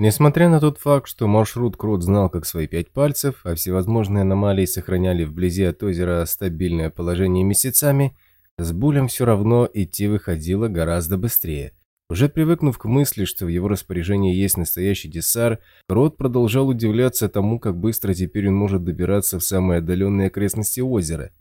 Несмотря на тот факт, что маршрут Крот знал как свои пять пальцев, а всевозможные аномалии сохраняли вблизи от озера стабильное положение месяцами, с Булем все равно идти выходило гораздо быстрее. Уже привыкнув к мысли, что в его распоряжении есть настоящий десар, Крот продолжал удивляться тому, как быстро теперь он может добираться в самые отдаленные окрестности озера –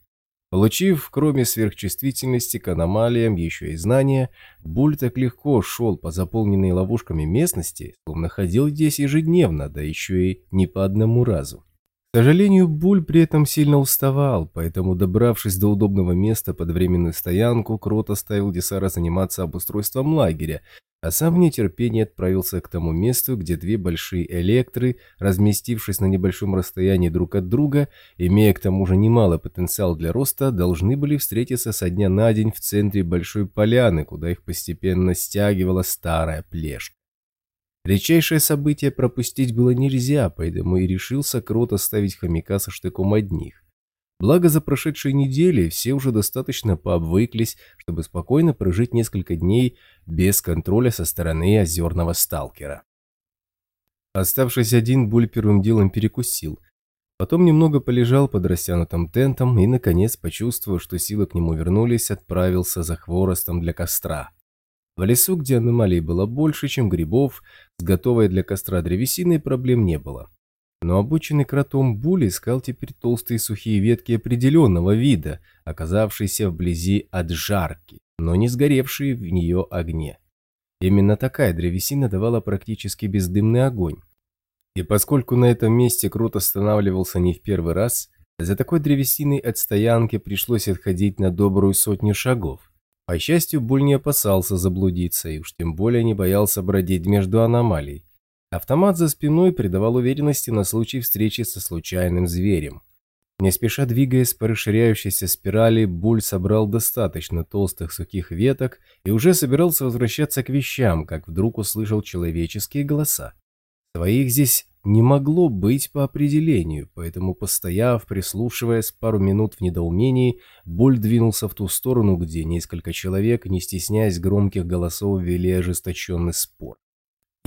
Получив, кроме сверхчувствительности к аномалиям, еще и знания, Буль так легко шел по заполненной ловушками местности, словно ходил здесь ежедневно, да еще и не по одному разу. К сожалению, Буль при этом сильно уставал, поэтому, добравшись до удобного места под временную стоянку, Крот оставил Десара заниматься обустройством лагеря, а сам в нетерпении отправился к тому месту, где две большие электры, разместившись на небольшом расстоянии друг от друга, имея к тому же немалый потенциал для роста, должны были встретиться со дня на день в центре большой поляны, куда их постепенно стягивала старая плешь. Редчайшее событие пропустить было нельзя, поэтому и решился Крот оставить хомяка со штыком одних. Благо, за прошедшие недели все уже достаточно пообвыклись, чтобы спокойно прожить несколько дней без контроля со стороны озерного сталкера. Оставшись один, Буль первым делом перекусил. Потом немного полежал под растянутым тентом и, наконец, почувствовав, что силы к нему вернулись, отправился за хворостом для костра. В лесу, где аномалий было больше, чем грибов, с готовой для костра древесиной проблем не было. Но обученный кротом Буль искал теперь толстые сухие ветки определенного вида, оказавшиеся вблизи от жарки, но не сгоревшие в нее огне. Именно такая древесина давала практически бездымный огонь. И поскольку на этом месте Крут останавливался не в первый раз, за такой древесиной от стоянки пришлось отходить на добрую сотню шагов. По счастью, Буль не опасался заблудиться и уж тем более не боялся бродить между аномалий. Автомат за спиной придавал уверенности на случай встречи со случайным зверем. Не спеша двигаясь по расширяющейся спирали, Буль собрал достаточно толстых сухих веток и уже собирался возвращаться к вещам, как вдруг услышал человеческие голоса. Своих здесь не могло быть по определению, поэтому, постояв, прислушиваясь пару минут в недоумении, Буль двинулся в ту сторону, где несколько человек, не стесняясь громких голосов, вели ожесточенный спор.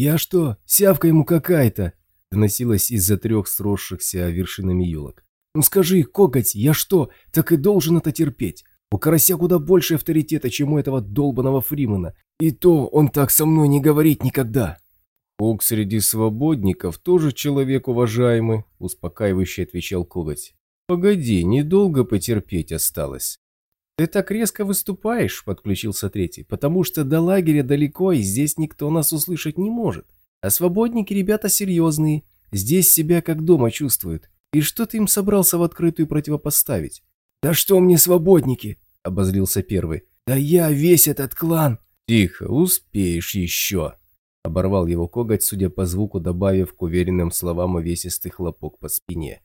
«Я что, сявка ему какая-то?» доносилась из-за трех сросшихся вершинами елок. «Ну скажи, коготь, я что, так и должен это терпеть? У карася куда больше авторитета, чем у этого долбаного Фримена. И то он так со мной не говорит никогда». «Хук среди свободников тоже человек уважаемый», успокаивающе отвечал коготь. «Погоди, недолго потерпеть осталось. «Ты так резко выступаешь», — подключился третий, «потому что до лагеря далеко, и здесь никто нас услышать не может. А свободники ребята серьезные, здесь себя как дома чувствуют. И что ты им собрался в открытую противопоставить?» «Да что мне свободники?» — обозлился первый. «Да я весь этот клан!» «Тихо, успеешь еще!» — оборвал его коготь, судя по звуку, добавив к уверенным словам увесистый хлопок по спине.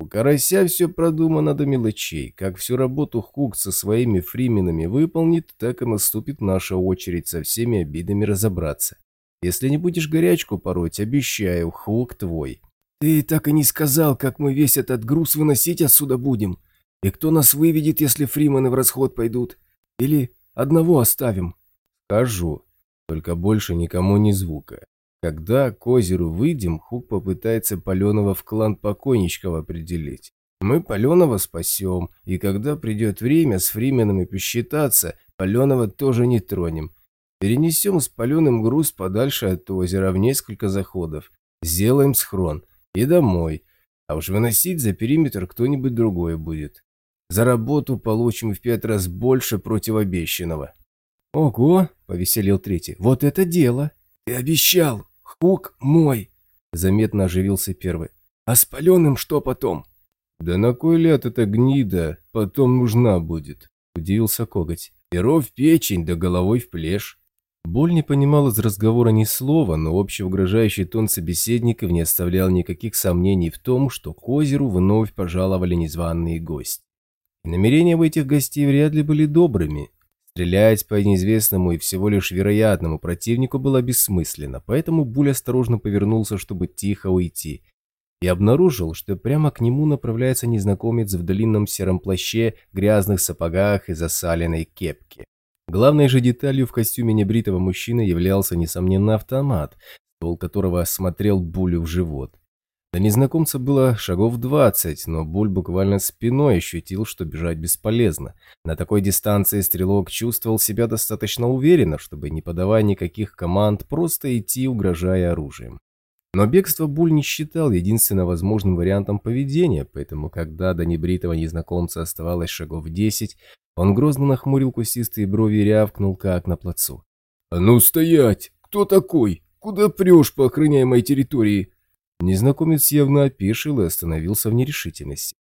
У Карася все продумано до мелочей. Как всю работу Хук со своими фрименами выполнит, так и наступит наша очередь со всеми обидами разобраться. Если не будешь горячку пороть, обещаю, Хук твой. Ты так и не сказал, как мы весь этот груз выносить отсюда будем. И кто нас выведет, если фримены в расход пойдут? Или одного оставим? Скажу. Только больше никому ни звука. Когда к озеру выйдем, Хук попытается Паленова в клан покойничков определить. Мы Паленова спасем, и когда придет время с Фрименами посчитаться, Паленова тоже не тронем. Перенесем с Паленым груз подальше от озера в несколько заходов. Сделаем схрон. И домой. А уж выносить за периметр кто-нибудь другой будет. За работу получим в пять раз больше против обещанного. «Ого!» – повеселил третий. «Вот это дело!» «Ты обещал!» Хук мой!» Заметно оживился первый. «А с паленым что потом?» «Да на кой ляд эта гнида потом нужна будет?» Удивился коготь. «Перо в печень, да головой в плешь». Боль не понимал из разговора ни слова, но общий угрожающий тон собеседников не оставлял никаких сомнений в том, что к озеру вновь пожаловали незваные гости. И намерения у этих гостей вряд ли были добрыми. Стрелять по неизвестному и всего лишь вероятному противнику было бессмысленно, поэтому Буль осторожно повернулся, чтобы тихо уйти, и обнаружил, что прямо к нему направляется незнакомец в длинном сером плаще, грязных сапогах и засаленной кепке. Главной же деталью в костюме небритого мужчины являлся, несомненно, автомат, ствол которого смотрел Булю в живот. До незнакомца было шагов двадцать, но Буль буквально спиной ощутил, что бежать бесполезно. На такой дистанции стрелок чувствовал себя достаточно уверенно, чтобы, не подавая никаких команд, просто идти, угрожая оружием. Но бегство Буль не считал единственно возможным вариантом поведения, поэтому, когда до небритого незнакомца оставалось шагов десять, он грозно нахмурил кустистые брови и рявкнул, как на плацу. «А ну стоять! Кто такой? Куда прешь по охраняемой территории?» Незнакомец явно опешил и остановился в нерешительности.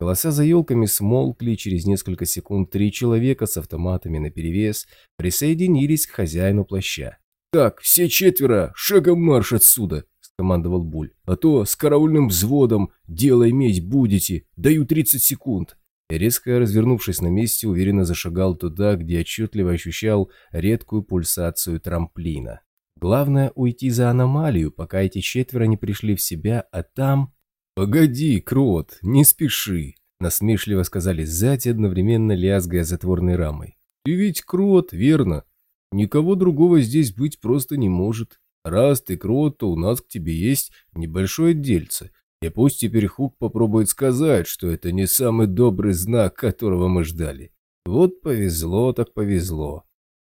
Голоса за елками смолкли, через несколько секунд три человека с автоматами наперевес присоединились к хозяину плаща. «Так, все четверо, шагом марш отсюда!» – скомандовал Буль. «А то с караульным взводом дело иметь будете, даю 30 секунд!» И резко развернувшись на месте, уверенно зашагал туда, где отчетливо ощущал редкую пульсацию трамплина. Главное – уйти за аномалию, пока эти четверо не пришли в себя, а там… «Погоди, Крот, не спеши», – насмешливо сказали сзади, одновременно лязгая затворной рамой. «Ты ведь Крот, верно? Никого другого здесь быть просто не может. Раз ты Крот, то у нас к тебе есть небольшое дельце. И пусть теперь Хук попробует сказать, что это не самый добрый знак, которого мы ждали. Вот повезло так повезло.